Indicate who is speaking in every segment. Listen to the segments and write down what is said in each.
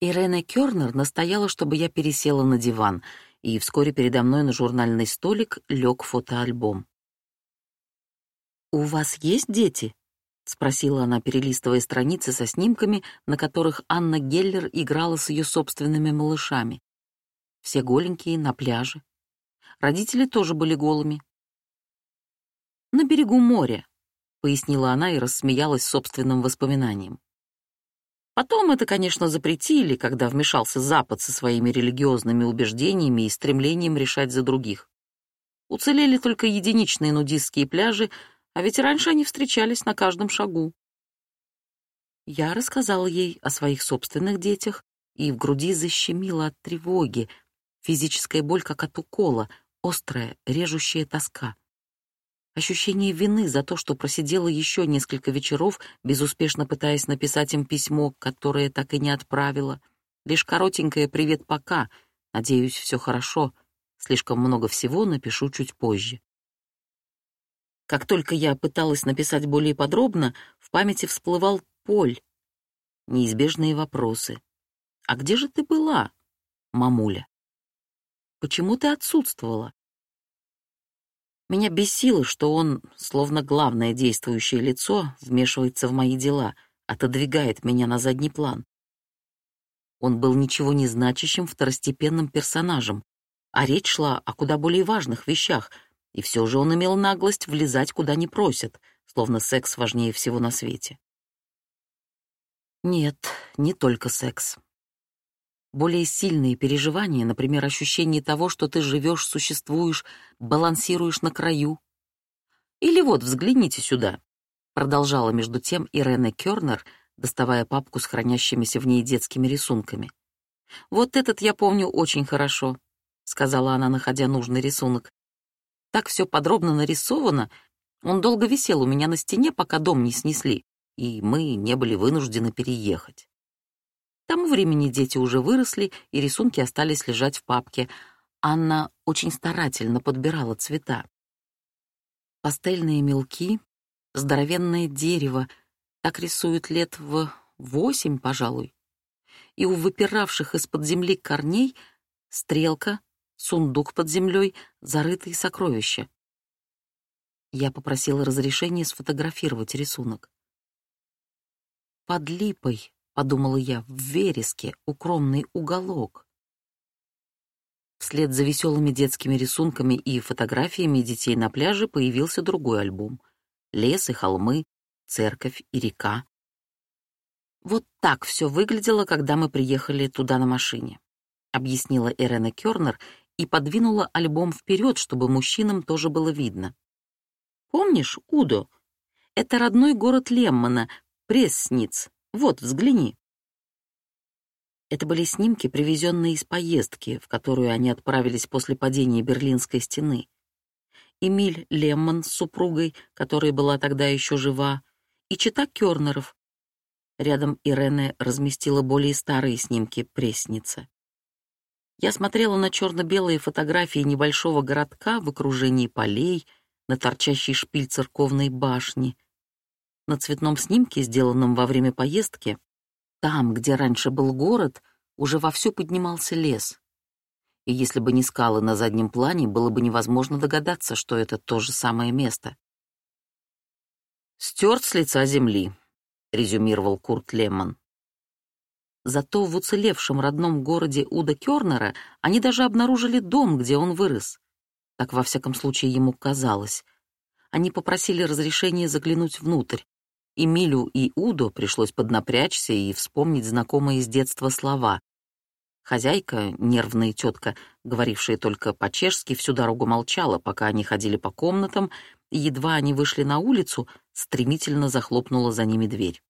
Speaker 1: Ирена Кёрнер настояла, чтобы я пересела на диван, и вскоре передо мной на журнальный столик лег фотоальбом. «У вас есть дети?» — спросила она, перелистывая страницы со снимками, на которых Анна Геллер играла с ее собственными малышами. Все голенькие, на пляже. Родители тоже были голыми. «На берегу моря», — пояснила она и рассмеялась собственным воспоминанием. Потом это, конечно, запретили, когда вмешался Запад со своими религиозными убеждениями и стремлением решать за других. Уцелели только единичные нудистские пляжи, а ведь раньше они встречались на каждом шагу. Я рассказала ей о своих собственных детях, и в груди защемило от тревоги, физическая боль как от укола, острая, режущая тоска. Ощущение вины за то, что просидела еще несколько вечеров, безуспешно пытаясь написать им письмо, которое так и не отправила. Лишь коротенькое «Привет, пока». Надеюсь, все хорошо. Слишком много всего напишу чуть позже. Как только я пыталась написать более подробно, в памяти всплывал Поль. Неизбежные вопросы. «А где же ты была, мамуля? Почему ты отсутствовала? Меня бесило, что он, словно главное действующее лицо, вмешивается в мои дела, отодвигает меня на задний план. Он был ничего не значащим второстепенным персонажем, а речь шла о куда более важных вещах, и все же он имел наглость влезать куда не просят, словно секс важнее всего на свете. Нет, не только секс более сильные переживания, например, ощущение того, что ты живешь, существуешь, балансируешь на краю. Или вот, взгляните сюда, продолжала между тем Ирена Кёрнер, доставая папку с хранящимися в ней детскими рисунками. «Вот этот я помню очень хорошо», — сказала она, находя нужный рисунок. «Так все подробно нарисовано. Он долго висел у меня на стене, пока дом не снесли, и мы не были вынуждены переехать». К тому времени дети уже выросли, и рисунки остались лежать в папке. Анна очень старательно подбирала цвета. Пастельные мелки, здоровенное дерево, так рисуют лет в восемь, пожалуй. И у выпиравших из-под земли корней стрелка, сундук под землей, зарытые сокровища. Я попросила разрешения сфотографировать рисунок. Под липой подумала я, в вереске, укромный уголок. Вслед за веселыми детскими рисунками и фотографиями детей на пляже появился другой альбом. Лес и холмы, церковь и река. Вот так все выглядело, когда мы приехали туда на машине, объяснила Ирена Кёрнер и подвинула альбом вперед, чтобы мужчинам тоже было видно. Помнишь, Удо? Это родной город Леммана, Прессниц. Вот, взгляни. Это были снимки, привезенные из поездки, в которую они отправились после падения Берлинской стены. Эмиль Лемман с супругой, которая была тогда еще жива, и чита Кёрнеров. Рядом Ирене разместила более старые снимки пресницы. Я смотрела на черно-белые фотографии небольшого городка в окружении полей, на торчащий шпиль церковной башни — на цветном снимке, сделанном во время поездки, там, где раньше был город, уже вовсю поднимался лес. И если бы не скалы на заднем плане, было бы невозможно догадаться, что это то же самое место. «Стерт с лица земли», — резюмировал Курт Лемман. Зато в уцелевшем родном городе Уда Кёрнера они даже обнаружили дом, где он вырос. Так, во всяком случае, ему казалось. Они попросили разрешения заглянуть внутрь. Эмилю и Удо пришлось поднапрячься и вспомнить знакомые с детства слова. Хозяйка, нервная тетка, говорившая только по-чешски, всю дорогу молчала, пока они ходили по комнатам, и едва они вышли на улицу, стремительно захлопнула за ними дверь.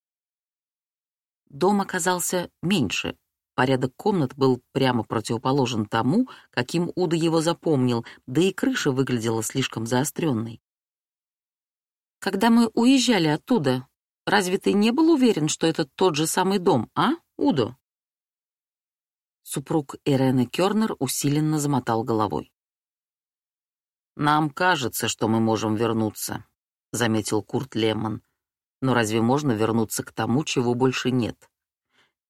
Speaker 1: Дом оказался меньше. Порядок комнат был прямо противоположен тому, каким Уда его запомнил, да и крыша выглядела слишком заостренной. Когда мы уезжали оттуда, Разве ты не был уверен, что это тот же самый дом, а, Удо?» Супруг Ирены Кёрнер усиленно замотал головой. «Нам кажется, что мы можем вернуться», — заметил Курт Лемон. «Но разве можно вернуться к тому, чего больше нет?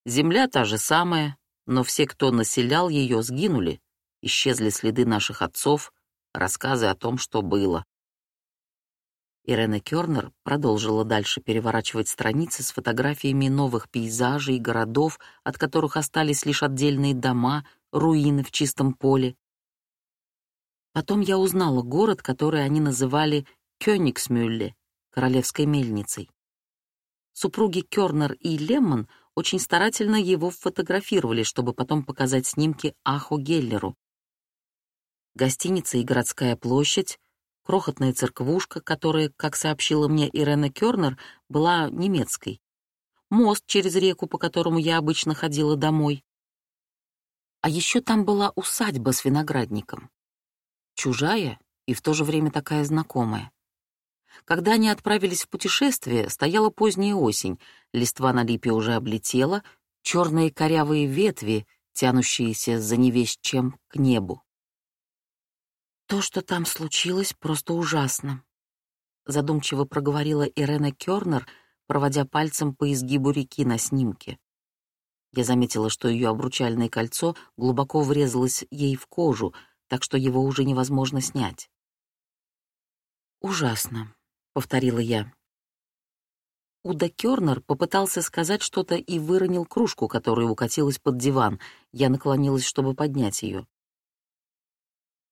Speaker 1: Земля та же самая, но все, кто населял ее, сгинули. Исчезли следы наших отцов, рассказы о том, что было. Ирена Кёрнер продолжила дальше переворачивать страницы с фотографиями новых пейзажей и городов, от которых остались лишь отдельные дома, руины в чистом поле. Потом я узнала город, который они называли Кёнигсмюлле, королевской мельницей. Супруги Кёрнер и Леммон очень старательно его фотографировали, чтобы потом показать снимки Аху Геллеру. Гостиница и городская площадь, крохотная церквушка, которая, как сообщила мне Ирена Кёрнер, была немецкой. Мост через реку, по которому я обычно ходила домой. А еще там была усадьба с виноградником. Чужая и в то же время такая знакомая. Когда они отправились в путешествие, стояла поздняя осень, листва на липе уже облетела, черные корявые ветви, тянущиеся за невесть чем к небу. «То, что там случилось, просто ужасно», — задумчиво проговорила Ирена Кёрнер, проводя пальцем по изгибу реки на снимке. Я заметила, что ее обручальное кольцо глубоко врезалось ей в кожу, так что его уже невозможно снять. «Ужасно», — повторила я. Уда Кёрнер попытался сказать что-то и выронил кружку, которая укатилась под диван. Я наклонилась, чтобы поднять ее.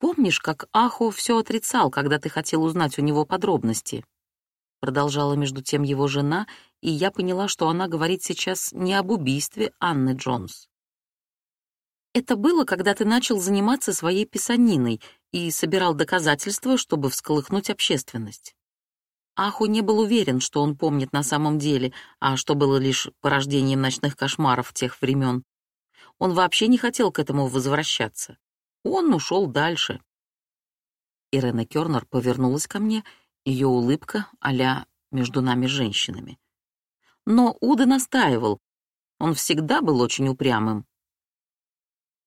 Speaker 1: Помнишь, как Ахо все отрицал, когда ты хотел узнать у него подробности?» Продолжала между тем его жена, и я поняла, что она говорит сейчас не об убийстве Анны Джонс. Это было, когда ты начал заниматься своей писаниной и собирал доказательства, чтобы всколыхнуть общественность. Аху не был уверен, что он помнит на самом деле, а что было лишь порождением ночных кошмаров тех времен. Он вообще не хотел к этому возвращаться. Он ушел дальше. Ирена Кёрнер повернулась ко мне, ее улыбка а между нами женщинами. Но Уда настаивал. Он всегда был очень упрямым.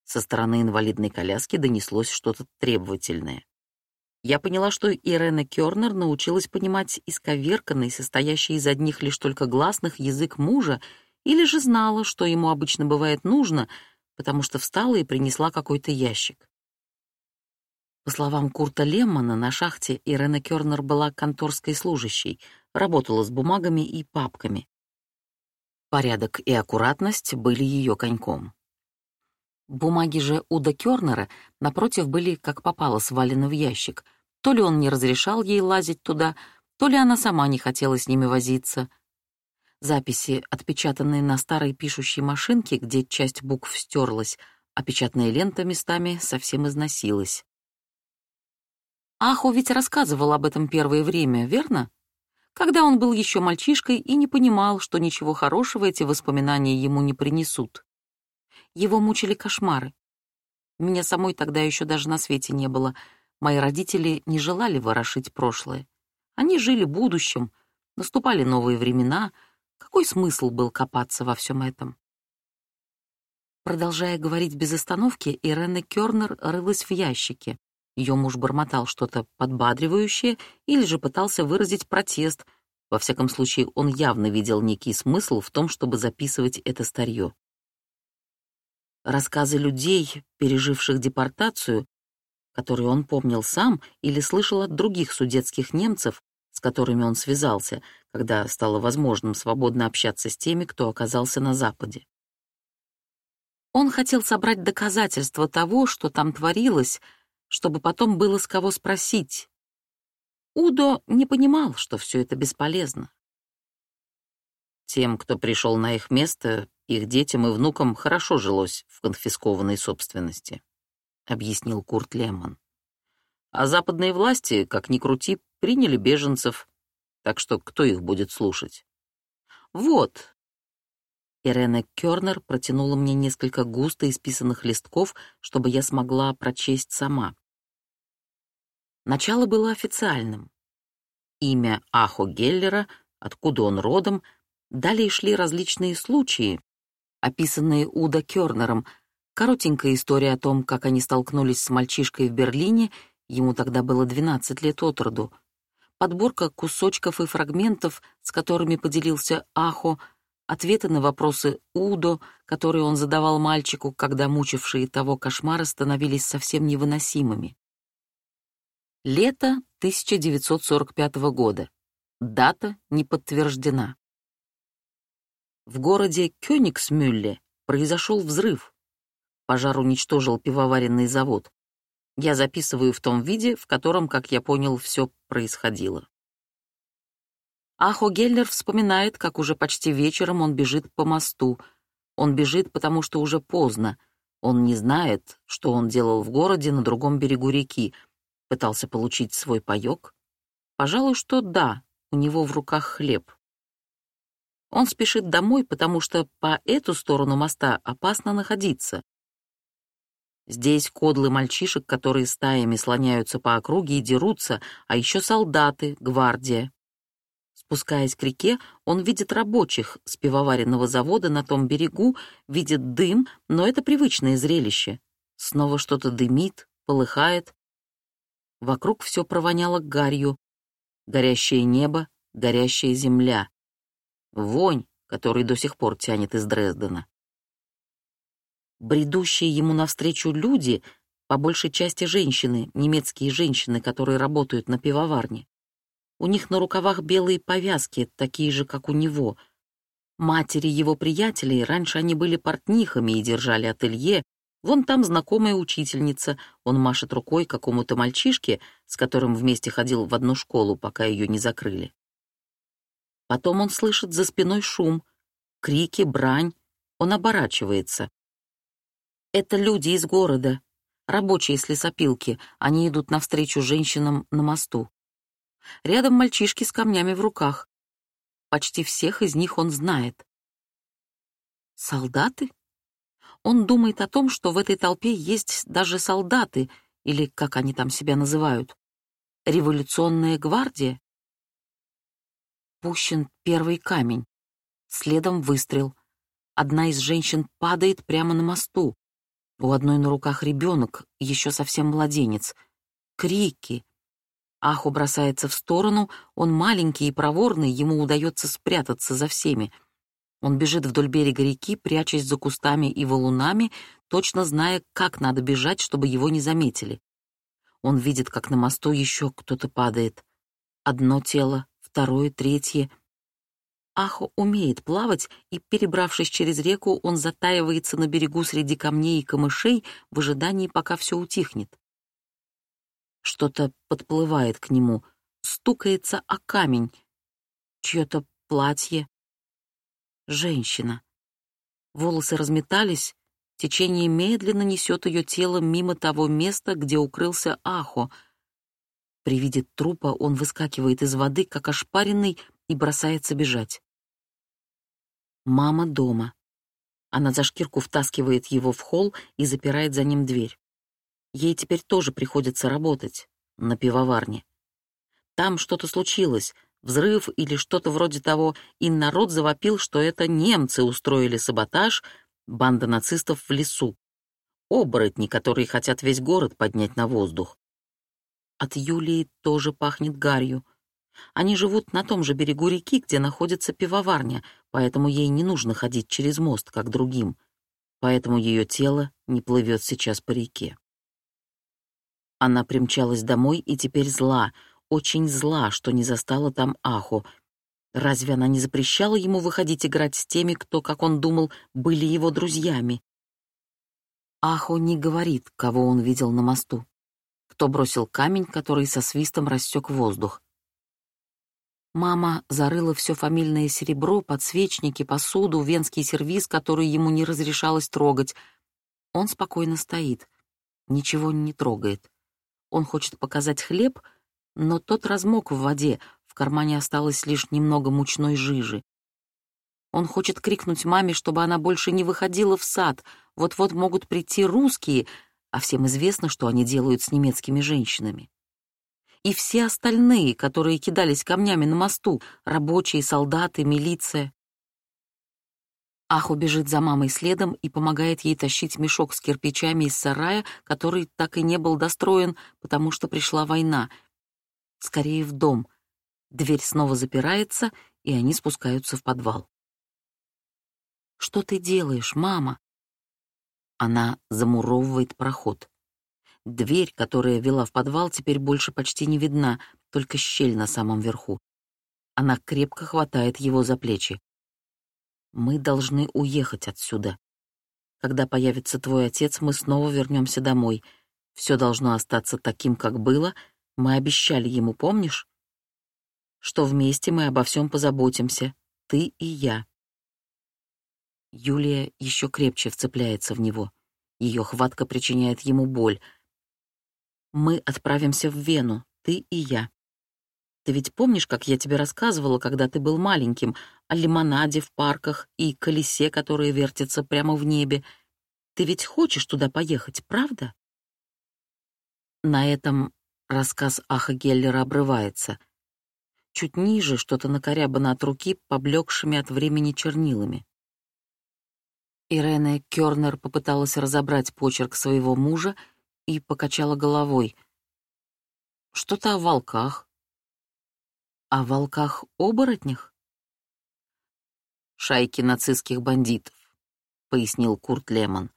Speaker 1: Со стороны инвалидной коляски донеслось что-то требовательное. Я поняла, что Ирена Кёрнер научилась понимать исковерканный, состоящий из одних лишь только гласных, язык мужа, или же знала, что ему обычно бывает нужно, потому что встала и принесла какой-то ящик. По словам Курта Леммана, на шахте Ирена Кёрнер была конторской служащей, работала с бумагами и папками. Порядок и аккуратность были ее коньком. Бумаги же Уда Кёрнера, напротив, были как попало свалены в ящик. То ли он не разрешал ей лазить туда, то ли она сама не хотела с ними возиться. Записи, отпечатанные на старой пишущей машинке, где часть букв стерлась, а печатная лента местами совсем износилась. Аху ведь рассказывал об этом первое время, верно? Когда он был еще мальчишкой и не понимал, что ничего хорошего эти воспоминания ему не принесут. Его мучили кошмары. Меня самой тогда еще даже на свете не было. Мои родители не желали ворошить прошлое. Они жили будущим, наступали новые времена — какой смысл был копаться во всем этом? Продолжая говорить без остановки, Ирена Кёрнер рылась в ящике. Ее муж бормотал что-то подбадривающее или же пытался выразить протест. Во всяком случае, он явно видел некий смысл в том, чтобы записывать это старье. Рассказы людей, переживших депортацию, которые он помнил сам или слышал от других судетских немцев, с которыми он связался, когда стало возможным свободно общаться с теми, кто оказался на Западе. Он хотел собрать доказательства того, что там творилось, чтобы потом было с кого спросить. Удо не понимал, что все это бесполезно. Тем, кто пришел на их место, их детям и внукам хорошо жилось в конфискованной собственности, объяснил Курт Лемон. А западные власти, как ни крути, приняли беженцев, так что кто их будет слушать? Вот. Ирена Кёрнер протянула мне несколько густо исписанных листков, чтобы я смогла прочесть сама. Начало было официальным. Имя Ахо Геллера, откуда он родом, далее шли различные случаи, описанные Уда Кёрнером, коротенькая история о том, как они столкнулись с мальчишкой в Берлине, ему тогда было 12 лет от роду, подборка кусочков и фрагментов, с которыми поделился Ахо, ответы на вопросы Удо, которые он задавал мальчику, когда мучившие того кошмары становились совсем невыносимыми. Лето 1945 года. Дата не подтверждена. В городе Кёнигсмюлле произошел взрыв. Пожар уничтожил пивоваренный завод. Я записываю в том виде, в котором, как я понял, все происходило. Ахо Геллер вспоминает, как уже почти вечером он бежит по мосту. Он бежит, потому что уже поздно. Он не знает, что он делал в городе на другом берегу реки. Пытался получить свой паёк? Пожалуй, что да, у него в руках хлеб. Он спешит домой, потому что по эту сторону моста опасно находиться. Здесь кодлы мальчишек, которые стаями слоняются по округе и дерутся, а еще солдаты, гвардия. Спускаясь к реке, он видит рабочих с пивоваренного завода на том берегу, видит дым, но это привычное зрелище. Снова что-то дымит, полыхает. Вокруг все провоняло гарью. Горящее небо, горящая земля. Вонь, который до сих пор тянет из Дрездена. Бредущие ему навстречу люди, по большей части женщины, немецкие женщины, которые работают на пивоварне. У них на рукавах белые повязки, такие же, как у него. Матери его приятелей, раньше они были портнихами и держали ателье. Вон там знакомая учительница, он машет рукой какому-то мальчишке, с которым вместе ходил в одну школу, пока ее не закрыли. Потом он слышит за спиной шум, крики, брань. Он оборачивается. Это люди из города, рабочие с лесопилки. Они идут навстречу женщинам на мосту. Рядом мальчишки с камнями в руках. Почти всех из них он знает. Солдаты? Он думает о том, что в этой толпе есть даже солдаты, или как они там себя называют. Революционная гвардия? Пущен первый камень. Следом выстрел. Одна из женщин падает прямо на мосту. У одной на руках ребенок, еще совсем младенец. Крики. Аху бросается в сторону, он маленький и проворный, ему удается спрятаться за всеми. Он бежит вдоль берега реки, прячась за кустами и валунами, точно зная, как надо бежать, чтобы его не заметили. Он видит, как на мосту еще кто-то падает. Одно тело, второе, третье — Ахо умеет плавать, и, перебравшись через реку, он затаивается на берегу среди камней и камышей в ожидании, пока все утихнет. Что-то подплывает к нему, стукается о камень. Чье-то платье. Женщина. Волосы разметались, течение медленно несет ее тело мимо того места, где укрылся Ахо. При виде трупа он выскакивает из воды, как ошпаренный, и бросается бежать. Мама дома. Она за шкирку втаскивает его в холл и запирает за ним дверь. Ей теперь тоже приходится работать на пивоварне. Там что-то случилось, взрыв или что-то вроде того, и народ завопил, что это немцы устроили саботаж, банда нацистов в лесу. Оборотни, которые хотят весь город поднять на воздух. От Юлии тоже пахнет гарью. Они живут на том же берегу реки, где находится пивоварня, поэтому ей не нужно ходить через мост, как другим. Поэтому ее тело не плывет сейчас по реке. Она примчалась домой и теперь зла, очень зла, что не застала там Аху. Разве она не запрещала ему выходить играть с теми, кто, как он думал, были его друзьями? Ахо не говорит, кого он видел на мосту. Кто бросил камень, который со свистом рассек воздух. Мама зарыла все фамильное серебро, подсвечники, посуду, венский сервиз, который ему не разрешалось трогать. Он спокойно стоит, ничего не трогает. Он хочет показать хлеб, но тот размок в воде, в кармане осталось лишь немного мучной жижи. Он хочет крикнуть маме, чтобы она больше не выходила в сад, вот-вот могут прийти русские, а всем известно, что они делают с немецкими женщинами и все остальные, которые кидались камнями на мосту, рабочие, солдаты, милиция. Аху бежит за мамой следом и помогает ей тащить мешок с кирпичами из сарая, который так и не был достроен, потому что пришла война. Скорее в дом. Дверь снова запирается, и они спускаются в подвал. «Что ты делаешь, мама?» Она замуровывает проход. Дверь, которая вела в подвал, теперь больше почти не видна, только щель на самом верху. Она крепко хватает его за плечи. «Мы должны уехать отсюда. Когда появится твой отец, мы снова вернемся домой. Все должно остаться таким, как было. Мы обещали ему, помнишь? Что вместе мы обо всем позаботимся, ты и я». Юлия еще крепче вцепляется в него. Ее хватка причиняет ему боль. «Мы отправимся в Вену, ты и я. Ты ведь помнишь, как я тебе рассказывала, когда ты был маленьким, о лимонаде в парках и колесе, которое вертится прямо в небе? Ты ведь хочешь туда поехать, правда?» На этом рассказ Аха Геллера обрывается. Чуть ниже что-то накорябано от руки, поблекшими от времени чернилами. Ирена Кёрнер попыталась разобрать почерк своего мужа и покачала головой. Что-то о волках. О волках-оборотнях? Шайки нацистских бандитов, пояснил Курт Лемон.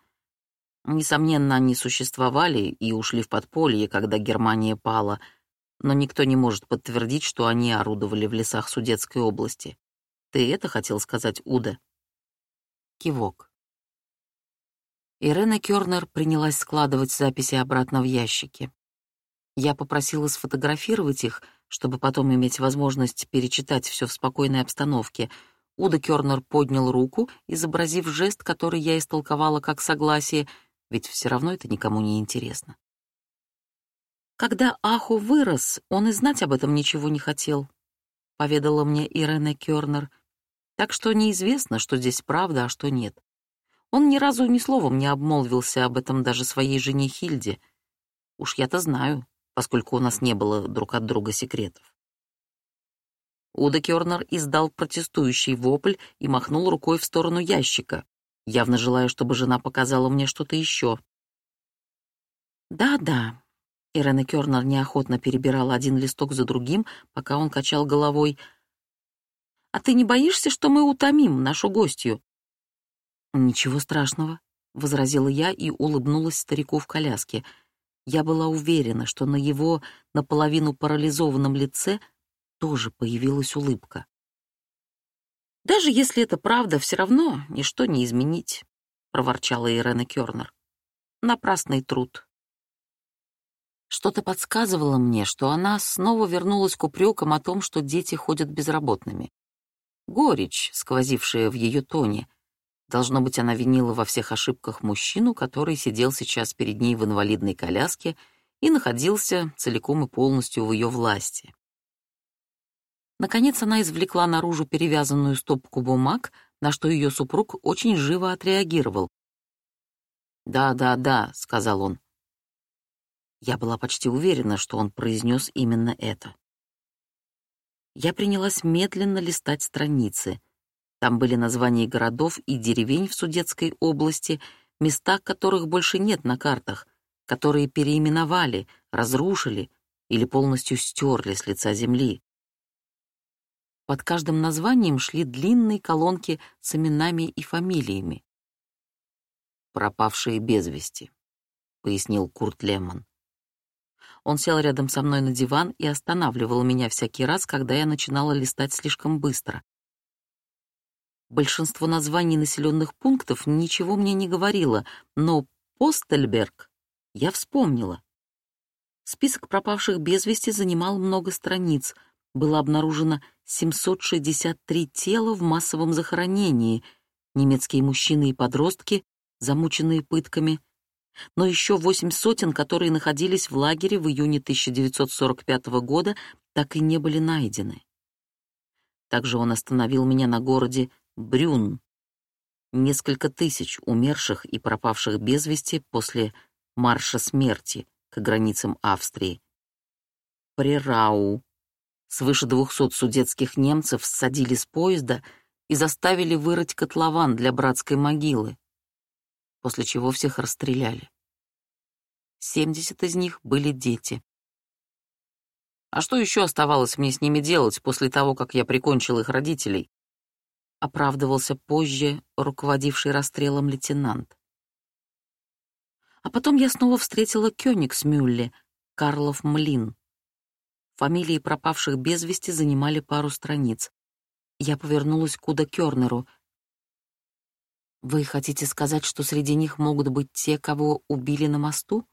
Speaker 1: Несомненно, они существовали и ушли в подполье, когда Германия пала, но никто не может подтвердить, что они орудовали в лесах Судетской области. Ты это хотел сказать, Уда? Кивок. Ирена Кёрнер принялась складывать записи обратно в ящики. Я попросила сфотографировать их, чтобы потом иметь возможность перечитать все в спокойной обстановке. Уда Кёрнер поднял руку, изобразив жест, который я истолковала как согласие, ведь все равно это никому не интересно. Когда Аху вырос, он и знать об этом ничего не хотел, поведала мне Ирена Кёрнер. Так что неизвестно, что здесь правда, а что нет. Он ни разу ни словом не обмолвился об этом даже своей жене Хильде. Уж я-то знаю, поскольку у нас не было друг от друга секретов. Уда Кёрнер издал протестующий вопль и махнул рукой в сторону ящика, явно желая, чтобы жена показала мне что-то еще. «Да-да», — Ирена Кёрнер неохотно перебирала один листок за другим, пока он качал головой. «А ты не боишься, что мы утомим нашу гостью? «Ничего страшного», — возразила я и улыбнулась старику в коляске. Я была уверена, что на его наполовину парализованном лице тоже появилась улыбка. «Даже если это правда, все равно ничто не изменить», — проворчала Ирена Кёрнер. «Напрасный труд». Что-то подсказывало мне, что она снова вернулась к упрекам о том, что дети ходят безработными. Горечь, сквозившая в ее тоне — Должно быть, она винила во всех ошибках мужчину, который сидел сейчас перед ней в инвалидной коляске и находился целиком и полностью в ее власти. Наконец она извлекла наружу перевязанную стопку бумаг, на что ее супруг очень живо отреагировал. «Да, да, да», — сказал он. Я была почти уверена, что он произнес именно это. Я принялась медленно листать страницы — там были названия городов и деревень в Судетской области, места которых больше нет на картах, которые переименовали, разрушили или полностью стерли с лица земли. Под каждым названием шли длинные колонки с именами и фамилиями. «Пропавшие без вести», — пояснил Курт Лемон. Он сел рядом со мной на диван и останавливал меня всякий раз, когда я начинала листать слишком быстро. Большинство названий населенных пунктов ничего мне не говорило, но Постельберг я вспомнила. Список пропавших без вести занимал много страниц. Было обнаружено 763 тела в массовом захоронении, немецкие мужчины и подростки, замученные пытками, но еще восемь сотен, которые находились в лагере в июне 1945 года, так и не были найдены. Также он остановил меня на городе Брюн. Несколько тысяч умерших и пропавших без вести после марша смерти к границам Австрии. Прерау. Свыше двухсот судетских немцев ссадили с поезда и заставили вырыть котлован для братской могилы, после чего всех расстреляли. Семьдесят из них были дети. А что еще оставалось мне с ними делать после того, как я прикончил их родителей? Оправдывался позже руководивший расстрелом лейтенант. А потом я снова встретила Кёнигсмюлле, Карлов Млин. Фамилии пропавших без вести занимали пару страниц. Я повернулась к Уда Кёрнеру. «Вы хотите сказать, что среди них могут быть те, кого убили на мосту?»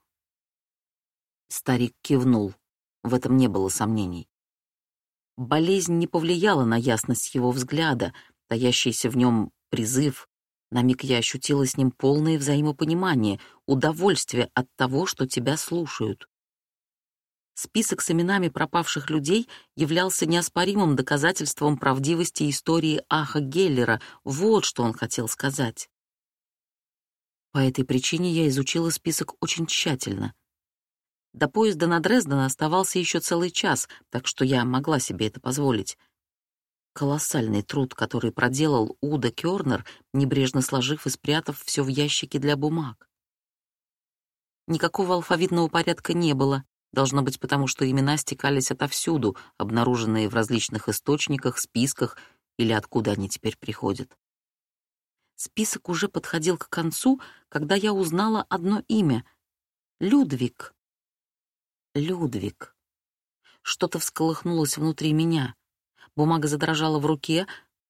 Speaker 1: Старик кивнул. В этом не было сомнений. Болезнь не повлияла на ясность его взгляда, таящийся в нем призыв. На миг я ощутила с ним полное взаимопонимание, удовольствие от того, что тебя слушают. Список с именами пропавших людей являлся неоспоримым доказательством правдивости истории Аха Геллера. Вот что он хотел сказать. По этой причине я изучила список очень тщательно. До поезда на Дрезден оставался еще целый час, так что я могла себе это позволить. Колоссальный труд, который проделал Уда Кёрнер, небрежно сложив и спрятав все в ящике для бумаг. Никакого алфавитного порядка не было, Должно быть потому, что имена стекались отовсюду, обнаруженные в различных источниках, списках или откуда они теперь приходят. Список уже подходил к концу, когда я узнала одно имя — Людвиг. Людвиг. Что-то всколыхнулось внутри меня. Бумага задрожала в руке.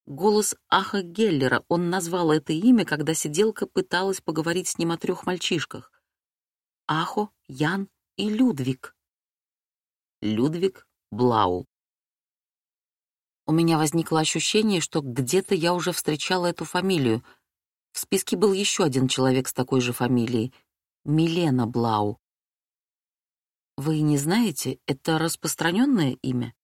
Speaker 1: Голос Аха Геллера. Он назвал это имя, когда сиделка пыталась поговорить с ним о трех мальчишках. Ахо, Ян и Людвиг. Людвиг Блау. У меня возникло ощущение, что где-то я уже встречала эту фамилию. В списке был еще один человек с такой же фамилией — Милена Блау. Вы не знаете, это распространенное имя?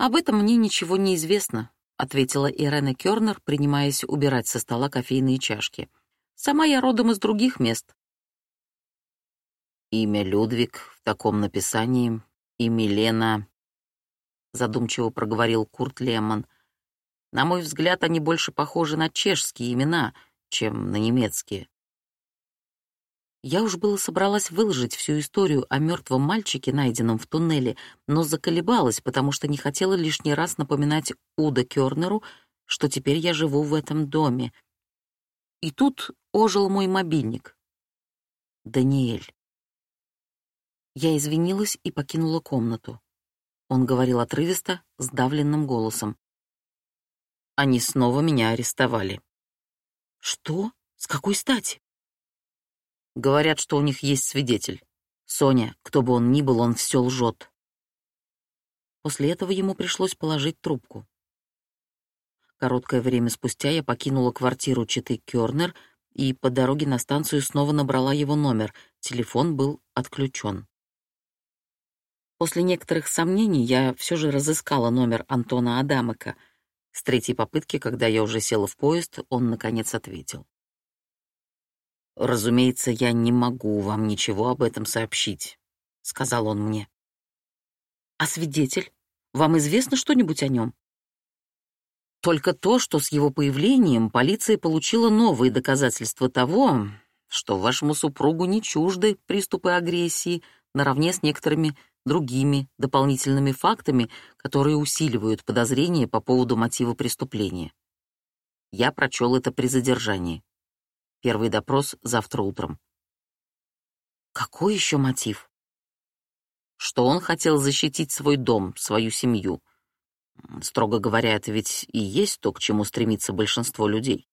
Speaker 1: Об этом мне ничего не известно, ответила Ирена Кёрнер, принимаясь убирать со стола кофейные чашки. Сама я родом из других мест. Имя Людвиг в таком написании и Милена, задумчиво проговорил Курт Лемон. На мой взгляд, они больше похожи на чешские имена, чем на немецкие. Я уж было собралась выложить всю историю о мертвом мальчике, найденном в туннеле, но заколебалась, потому что не хотела лишний раз напоминать Уда Кёрнеру, что теперь я живу в этом доме. И тут ожил мой мобильник. Даниэль. Я извинилась и покинула комнату. Он говорил отрывисто, сдавленным голосом. Они снова меня арестовали. Что? С какой стати? Говорят, что у них есть свидетель. Соня, кто бы он ни был, он все лжет. После этого ему пришлось положить трубку. Короткое время спустя я покинула квартиру Читы Кёрнер и по дороге на станцию снова набрала его номер. Телефон был отключен. После некоторых сомнений я все же разыскала номер Антона Адамыка. С третьей попытки, когда я уже села в поезд, он, наконец, ответил. «Разумеется, я не могу вам ничего об этом сообщить», — сказал он мне. «А свидетель? Вам известно что-нибудь о нем?» Только то, что с его появлением полиция получила новые доказательства того, что вашему супругу не чужды приступы агрессии, наравне с некоторыми другими дополнительными фактами, которые усиливают подозрения по поводу мотива преступления. Я прочел это при задержании. Первый допрос завтра утром. Какой еще мотив? Что он хотел защитить свой дом, свою семью. Строго говоря, это ведь и есть то, к чему стремится большинство людей.